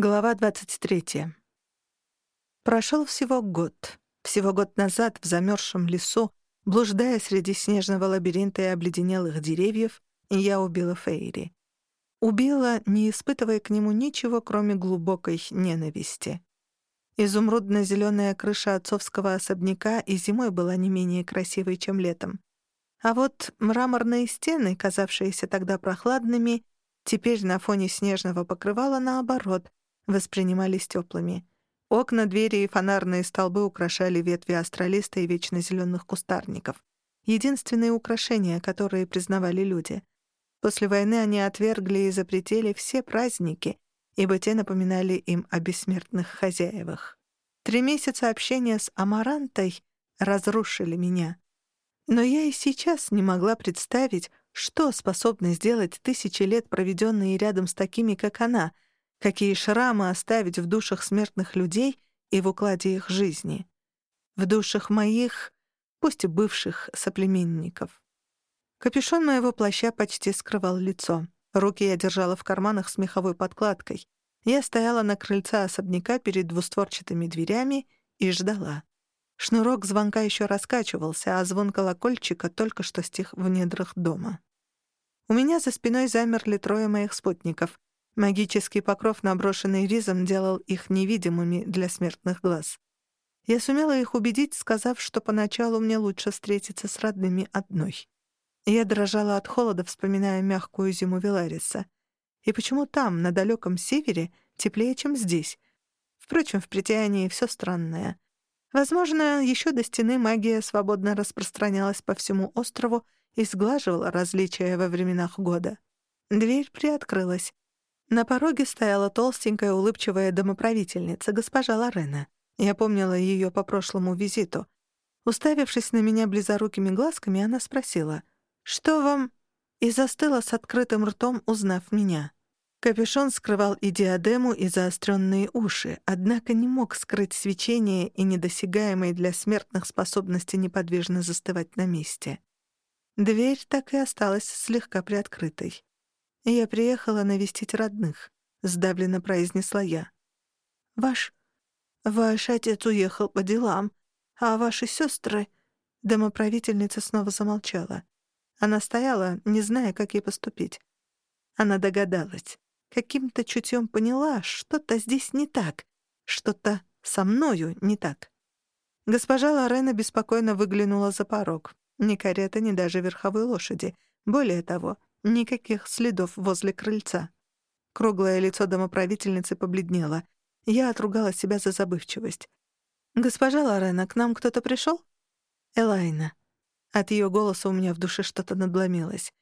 Глава 23. Прошел всего год. Всего год назад в замерзшем лесу, блуждая среди снежного лабиринта и обледенелых деревьев, я убила Фейри. Убила, не испытывая к нему ничего, кроме глубокой ненависти. Изумрудно-зеленая крыша отцовского особняка и зимой была не менее красивой, чем летом. А вот мраморные стены, казавшиеся тогда прохладными, теперь на фоне снежного покрывала, наоборот, воспринимались теплыми. Окна, двери и фонарные столбы украшали ветви астролиста и вечно зеленых кустарников. Единственные украшения, которые признавали люди. После войны они отвергли и запретили все праздники, ибо те напоминали им о бессмертных хозяевах. Три месяца общения с Амарантой разрушили меня. Но я и сейчас не могла представить, что способны сделать тысячи лет, проведенные рядом с такими, как она — какие шрамы оставить в душах смертных людей и в укладе их жизни. В душах моих, пусть и бывших, соплеменников. Капюшон моего плаща почти скрывал лицо. Руки я держала в карманах с меховой подкладкой. Я стояла на крыльце особняка перед двустворчатыми дверями и ждала. Шнурок звонка еще раскачивался, а звон колокольчика только что стих в недрах дома. У меня за спиной замерли трое моих спутников. Магический покров, наброшенный ризом, делал их невидимыми для смертных глаз. Я сумела их убедить, сказав, что поначалу мне лучше встретиться с родными одной. Я дрожала от холода, вспоминая мягкую зиму Велариса. И почему там, на далеком севере, теплее, чем здесь? Впрочем, в притянии все странное. Возможно, еще до стены магия свободно распространялась по всему острову и сглаживала различия во временах года. Дверь приоткрылась. На пороге стояла толстенькая улыбчивая домоправительница, госпожа Лорена. Я помнила ее по прошлому визиту. Уставившись на меня близорукими глазками, она спросила, «Что вам?» и застыла с открытым ртом, узнав меня. Капюшон скрывал и диадему, и заостренные уши, однако не мог скрыть свечение и недосягаемой для смертных способности неподвижно застывать на месте. Дверь так и осталась слегка приоткрытой. «Я приехала навестить родных», — сдавленно произнесла я. «Ваш... ваш отец уехал по делам, а ваши сестры...» Домоправительница снова замолчала. Она стояла, не зная, как ей поступить. Она догадалась. Каким-то чутьем поняла, что-то здесь не так. Что-то со мною не так. Госпожа Лорена беспокойно выглянула за порог. Ни карета, ни даже верховой лошади. Более того, Никаких следов возле крыльца. Круглое лицо домоправительницы побледнело. Я отругала себя за забывчивость. «Госпожа Лорена, к нам кто-то пришел?» «Элайна». От ее голоса у меня в душе что-то надломилось.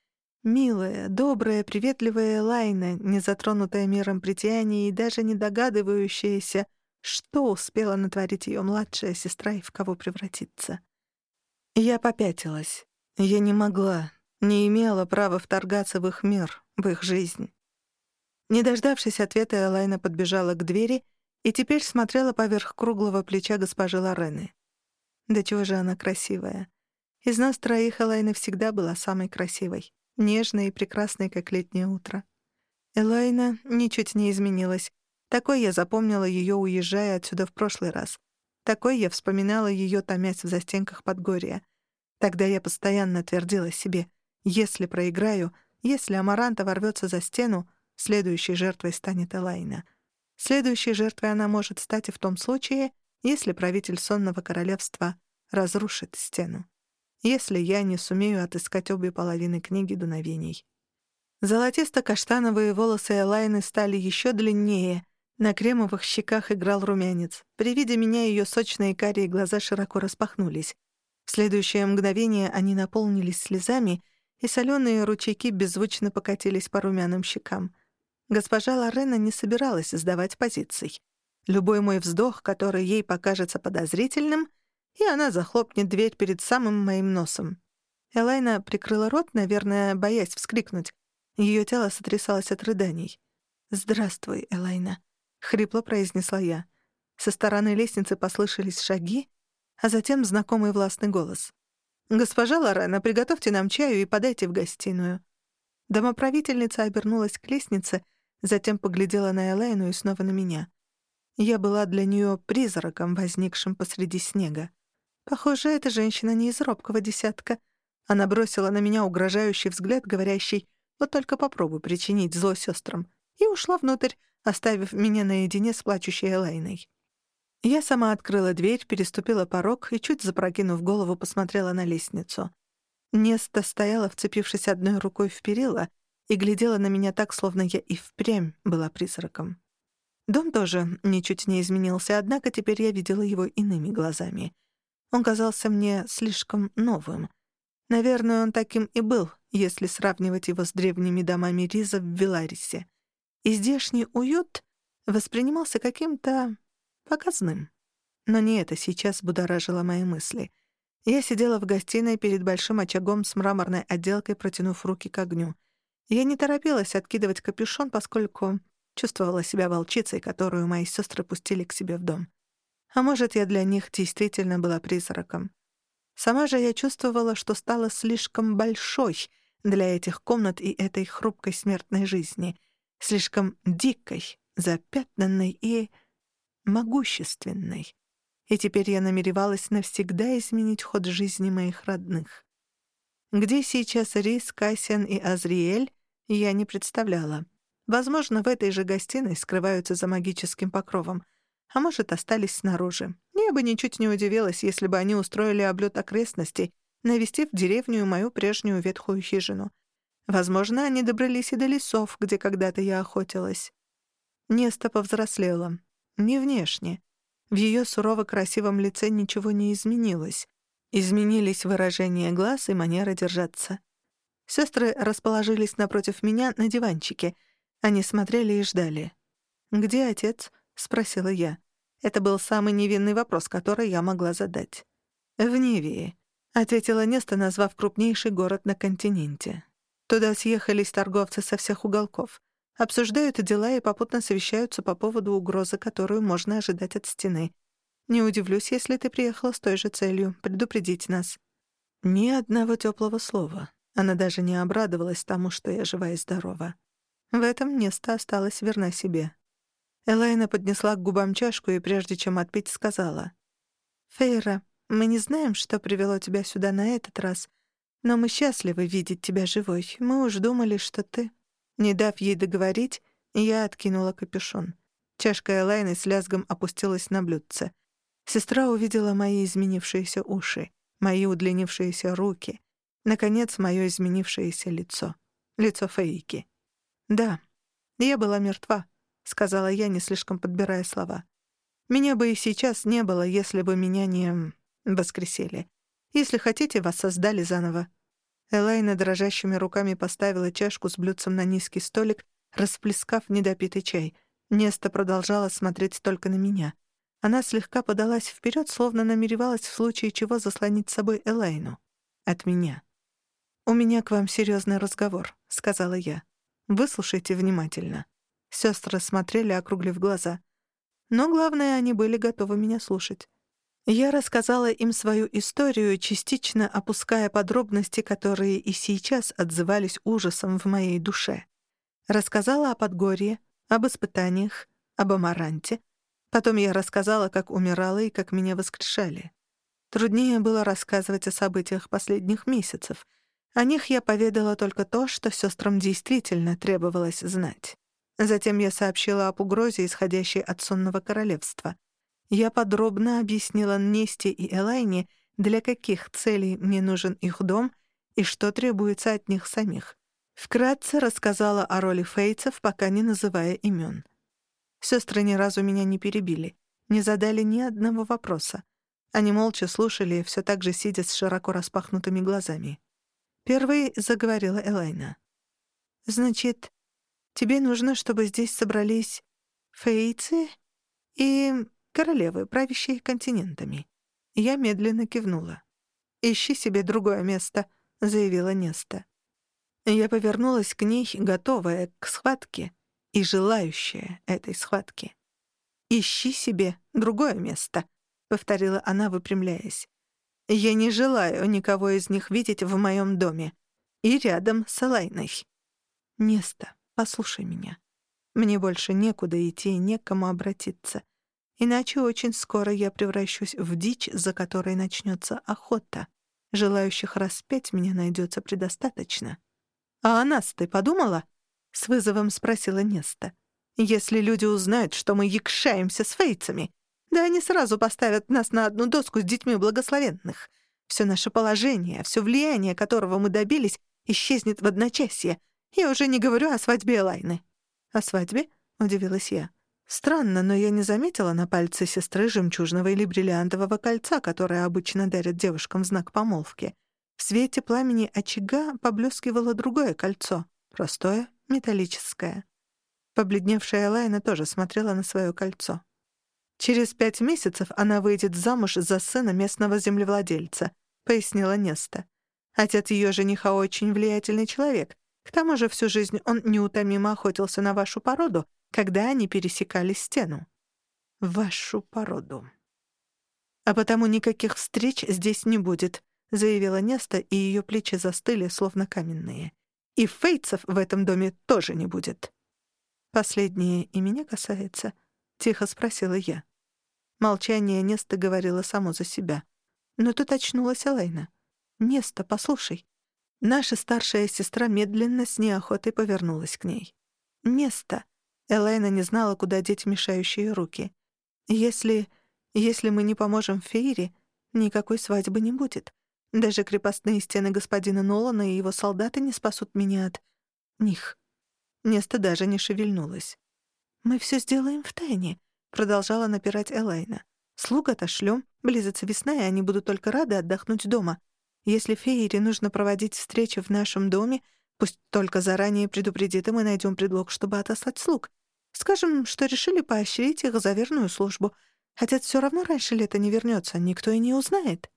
Милая, добрая, приветливая Элайна, не затронутая миром притяния и даже не догадывающаяся, что успела натворить ее младшая сестра и в кого превратиться. Я попятилась. Я не могла, не имела права вторгаться в их мир, в их жизнь. Не дождавшись ответа, Элайна подбежала к двери и теперь смотрела поверх круглого плеча госпожи Лорены. Да чего же она красивая. Из нас троих Элайна всегда была самой красивой, нежной и прекрасной, как летнее утро. Элайна ничуть не изменилась. Такой я запомнила ее, уезжая отсюда в прошлый раз. Такой я вспоминала ее, томясь в застенках Подгорья. Тогда я постоянно твердила себе если проиграю, если Амаранта ворвется за стену, следующей жертвой станет Элайна. Следующей жертвой она может стать и в том случае, если правитель сонного королевства разрушит стену. Если я не сумею отыскать обе половины книги дуновений. Золотисто-каштановые волосы Элайны стали еще длиннее, на кремовых щеках играл румянец. При виде меня ее сочные карие глаза широко распахнулись. В следующее мгновение они наполнились слезами — и соленые ручейки беззвучно покатились по румяным щекам. Госпожа Лорена не собиралась сдавать позиций. Любой мой вздох, который ей покажется подозрительным, и она захлопнет дверь перед самым моим носом. Элайна прикрыла рот, наверное, боясь вскрикнуть. Ее тело сотрясалось от рыданий. «Здравствуй, Элайна», — хрипло произнесла я. Со стороны лестницы послышались шаги, а затем знакомый властный голос. «Госпожа Лорена, приготовьте нам чаю и подайте в гостиную». Домоправительница обернулась к лестнице, затем поглядела на Элайну и снова на меня. Я была для нее призраком, возникшим посреди снега. Похоже, эта женщина не из робкого десятка. Она бросила на меня угрожающий взгляд, говорящий «Вот только попробуй причинить зло сестрам», и ушла внутрь, оставив меня наедине с плачущей Элайной. Я сама открыла дверь, переступила порог и, чуть запрокинув голову, посмотрела на лестницу. Неста стояла, вцепившись одной рукой в перила, и глядела на меня так, словно я и впрямь была призраком. Дом тоже ничуть не изменился, однако теперь я видела его иными глазами. Он казался мне слишком новым. Наверное, он таким и был, если сравнивать его с древними домами Риза в Виларисе. И здешний уют воспринимался каким-то показным. Но не это сейчас будоражило мои мысли. Я сидела в гостиной перед большим очагом с мраморной отделкой, протянув руки к огню. Я не торопилась откидывать капюшон, поскольку Чувствовала себя волчицей, которую мои сестры пустили к себе в дом. А может, я для них действительно была призраком. Сама же я чувствовала, что стала слишком большой для этих комнат и этой хрупкой смертной жизни, слишком дикой, запятнанной и могущественной. И теперь я намеревалась навсегда изменить ход жизни моих родных. Где сейчас Рис, Кассиан и Азриэль, я не представляла. Возможно, в этой же гостиной скрываются за магическим покровом, а может, остались снаружи. Я бы ничуть не удивилась, если бы они устроили облет окрестностей, навестив деревню мою прежнюю ветхую хижину. Возможно, они добрались и до лесов, где когда-то я охотилась. Неста повзрослела. Не внешне. В ее сурово-красивом лице ничего не изменилось. Изменились выражение глаз и манера держаться. Сестры расположились напротив меня на диванчике — они смотрели и ждали. «Где отец?» — спросила я. Это был самый невинный вопрос, который я могла задать. «В Невии», — ответила Неста, назвав крупнейший город на континенте. Туда съехались торговцы со всех уголков. Обсуждают дела и попутно совещаются по поводу угрозы, которую можно ожидать от стены. Не удивлюсь, если ты приехала с той же целью — предупредить нас. Ни одного теплого слова. Она даже не обрадовалась тому, что я жива и здорова. В этом Неста осталась верна себе. Элайна поднесла к губам чашку и, прежде чем отпить, сказала. «Фейра, мы не знаем, что привело тебя сюда на этот раз, но мы счастливы видеть тебя живой. Мы уж думали, что ты...» Не дав ей договорить, я откинула капюшон. Чашка Элайны с лязгом опустилась на блюдце. Сестра увидела мои изменившиеся уши, мои удлинившиеся руки, наконец, мое изменившееся лицо. Лицо Фейки. «Да, я была мертва», — сказала я, не слишком подбирая слова. «Меня бы и сейчас не было, если бы меня не... воскресили. Если хотите, вас создали заново». Элайна дрожащими руками поставила чашку с блюдцем на низкий столик, расплескав недопитый чай. Неста продолжала смотреть только на меня. Она слегка подалась вперед, словно намеревалась в случае чего заслонить с собой Элайну. От меня. «У меня к вам серьезный разговор», — сказала я. Выслушайте внимательно». Сестры смотрели, округлив глаза. Но главное, они были готовы меня слушать. Я рассказала им свою историю, частично опуская подробности, которые и сейчас отзывались ужасом в моей душе. Рассказала о Подгорье, об испытаниях, об Амаранте. Потом я рассказала, как умирала и как меня воскрешали. Труднее было рассказывать о событиях последних месяцев, о них я поведала только то, что сестрам действительно требовалось знать. Затем я сообщила об угрозе, исходящей от сонного королевства. Я подробно объяснила Несте и Элайне, для каких целей мне нужен их дом и что требуется от них самих. Вкратце рассказала о роли фейцев, пока не называя имен. Сестры ни разу меня не перебили, не задали ни одного вопроса. Они молча слушали, все так же сидя с широко распахнутыми глазами. Первой заговорила Элайна. «Значит, тебе нужно, чтобы здесь собрались фейцы и королевы, правящие континентами». Я медленно кивнула. «Ищи себе другое место», — заявила Неста. Я повернулась к ней, готовая к схватке и желающая этой схватки. «Ищи себе другое место», — повторила она, выпрямляясь. Я не желаю никого из них видеть в моем доме. И рядом с Алайной. Неста, послушай меня. Мне больше некуда идти и некому обратиться. Иначе очень скоро я превращусь в дичь, за которой начнется охота. Желающих распять меня найдется предостаточно. «А о нас ты подумала?» — с вызовом спросила Неста. «Если люди узнают, что мы якшаемся с фейцами, да они сразу поставят нас на одну доску с детьми благословенных. Все наше положение, все влияние, которого мы добились, исчезнет в одночасье. Я уже не говорю о свадьбе Элайны». «О свадьбе?» — удивилась я. Странно, но я не заметила на пальце сестры жемчужного или бриллиантового кольца, которое обычно дарят девушкам в знак помолвки. В свете пламени очага поблескивало другое кольцо, простое, металлическое. Побледневшая Элайна тоже смотрела на свое кольцо. «Через пять месяцев она выйдет замуж за сына местного землевладельца», — пояснила Неста. «Отец ее жениха очень влиятельный человек. К тому же всю жизнь он неутомимо охотился на вашу породу когда они пересекали стену. Вашу породу. А потому никаких встреч здесь не будет, заявила Неста, и ее плечи застыли, словно каменные. И фейцев в этом доме тоже не будет. Последнее и меня касается, тихо спросила я. Молчание Неста говорило само за себя. Но тут очнулась Элейна. «Неста, послушай». Наша старшая сестра медленно с неохотой повернулась к ней. «Неста, Элайна не знала, куда деть мешающие руки. «Если... если мы не поможем Фейре, никакой свадьбы не будет. Даже крепостные стены господина Нолана и его солдаты не спасут меня от... них». Неста даже не шевельнулась. «Мы все сделаем в тайне», — продолжала напирать Элайна. «Слуг отошлем, близится весна, и они будут только рады отдохнуть дома. Если Фейре нужно проводить встречи в нашем доме, пусть только заранее предупредит, и мы найдем предлог, чтобы отослать слуг. Скажем, что решили поощрить их за верную службу. Отец все равно раньше лета не вернется, никто и не узнает».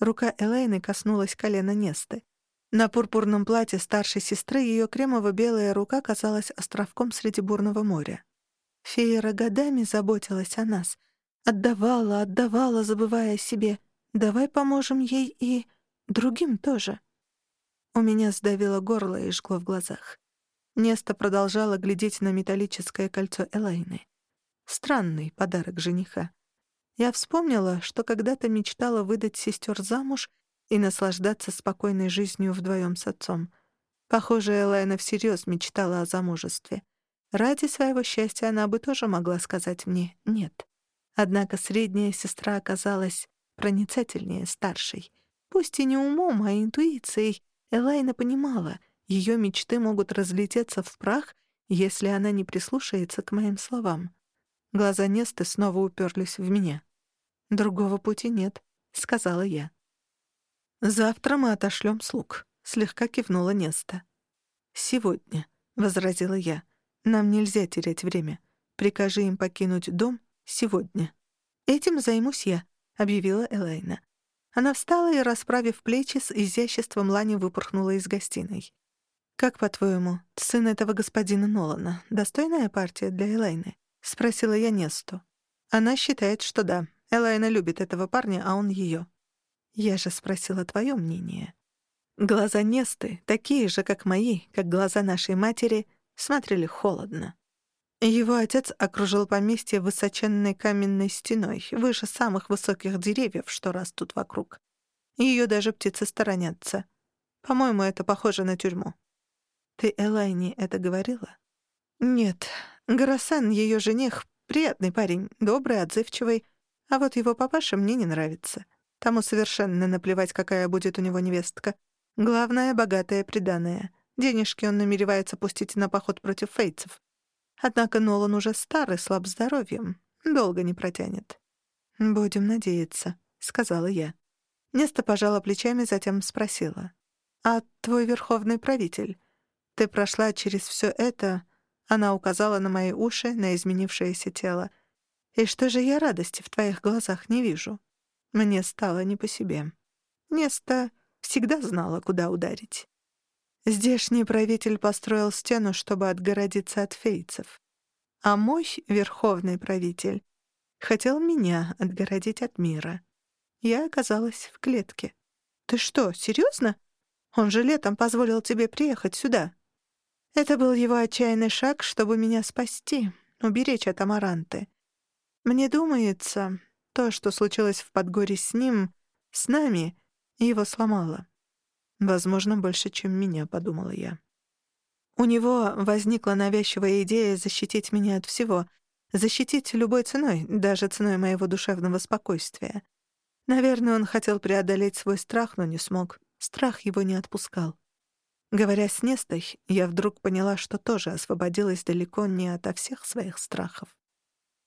Рука Элейны коснулась колена Несты. На пурпурном платье старшей сестры ее кремово-белая рука казалась островком среди бурного моря. Феера годами заботилась о нас. Отдавала, отдавала, забывая о себе. Давай поможем ей и другим тоже. У меня сдавило горло и жгло в глазах. Неста продолжала глядеть на металлическое кольцо Элайны. Странный подарок жениха. Я вспомнила, что когда-то мечтала выдать сестер замуж и наслаждаться спокойной жизнью вдвоем с отцом. Похоже, Элайна всерьез мечтала о замужестве. Ради своего счастья она бы тоже могла сказать мне «нет». Однако средняя сестра оказалась проницательнее старшей. Пусть и не умом, а интуицией, Элайна понимала — ее мечты могут разлететься в прах, если она не прислушается к моим словам. Глаза Несты снова уперлись в меня. «Другого пути нет», — сказала я. «Завтра мы отошлем слуг», — слегка кивнула Неста. «Сегодня», — возразила я. «Нам нельзя терять время. Прикажи им покинуть дом сегодня». «Этим займусь я», — объявила Элайна. Она встала и, расправив плечи, с изяществом Лани выпорхнула из гостиной. «Как, по-твоему, сын этого господина Нолана — достойная партия для Элайны?» — спросила я Несту. Она считает, что да. Элайна любит этого парня, а он ее. Я же спросила твое мнение. Глаза Несты, такие же, как мои, как глаза нашей матери, смотрели холодно. Его отец окружил поместье высоченной каменной стеной, выше самых высоких деревьев, что растут вокруг. Ее даже птицы сторонятся. По-моему, это похоже на тюрьму. Ты Элайне это говорила? Нет. Гарасан, ее жених, приятный парень, добрый, отзывчивый. А вот его папаша мне не нравится. Тому совершенно наплевать, какая будет у него невестка. Главное — богатая приданое. Денежки он намеревается пустить на поход против фейцев. Однако Нолан уже старый, слаб здоровьем. Долго не протянет. «Будем надеяться», — сказала я. Неста пожала плечами, затем спросила. «А твой верховный правитель? Ты прошла через все это, она указала на мои уши, на изменившееся тело. И что же я радости в твоих глазах не вижу? Мне стало не по себе. Неста всегда знала, куда ударить. Здешний правитель построил стену, чтобы отгородиться от фейцев. А мой верховный правитель хотел меня отгородить от мира. Я оказалась в клетке. «Ты что, серьезно? Он же летом позволил тебе приехать сюда». Это был его отчаянный шаг, чтобы меня спасти, уберечь от Амаранты. Мне думается, то, что случилось в Подгоре с ним, с нами, его сломало. Возможно, больше, чем меня, подумала я. У него возникла навязчивая идея защитить меня от всего, защитить любой ценой, даже ценой моего душевного спокойствия. Наверное, он хотел преодолеть свой страх, но не смог. Страх его не отпускал. Говоря с Нестой, я вдруг поняла, что тоже освободилась далеко не ото всех своих страхов.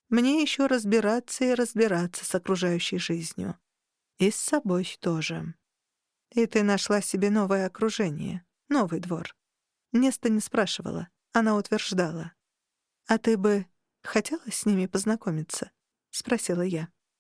Мне еще разбираться и разбираться с окружающей жизнью. И с собой тоже. И ты нашла себе новое окружение, новый двор. Неста не спрашивала, она утверждала. «А ты бы хотела с ними познакомиться?» — спросила я.